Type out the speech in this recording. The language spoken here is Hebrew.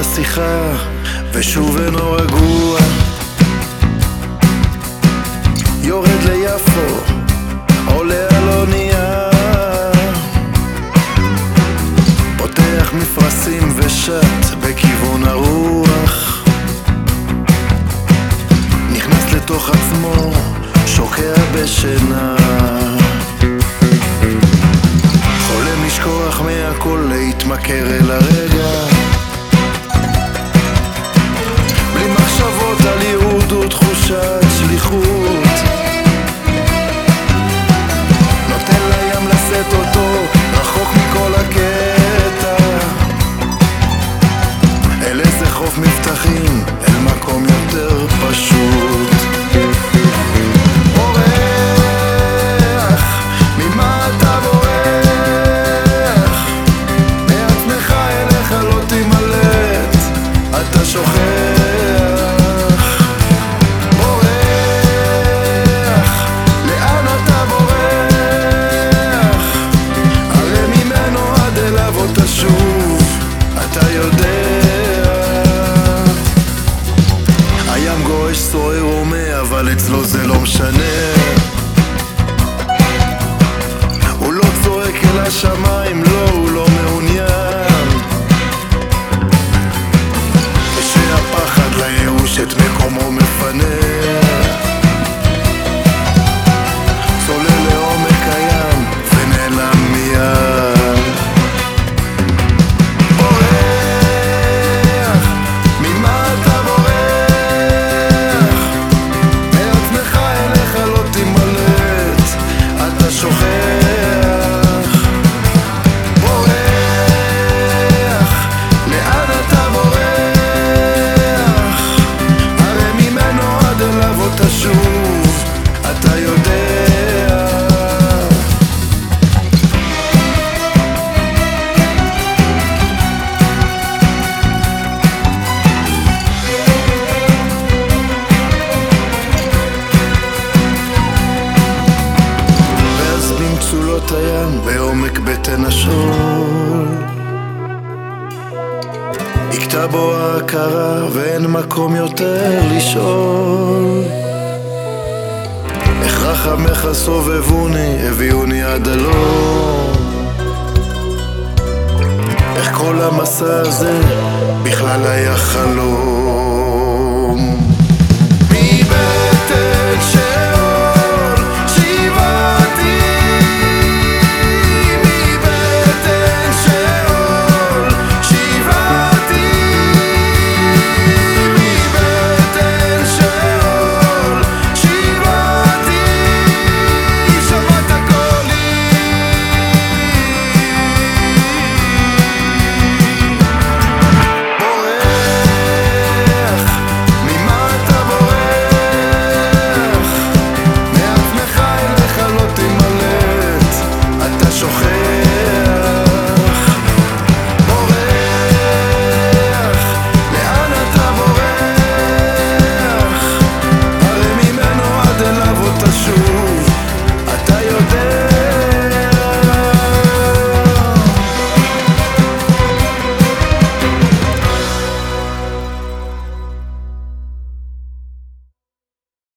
השיחה ושוב אינו רגוע. יורד ליפו, עולה על אונייה. פותח מפרשים ושט בכיוון הרוח. נכנס לתוך עצמו, שוקע בשינה חוף מבטחים, אל מקום יותר פשוט בורח, ממה אתה בורח? מעצמך אליך לא תימלט, אתה שוכח צועק הים, בעומק בטן השול. הכתה בו ההכרה ואין מקום יותר לשאול. איך רחמך סובבוני, הביאוני עד הלום. איך כל המסע הזה בכלל היה חלום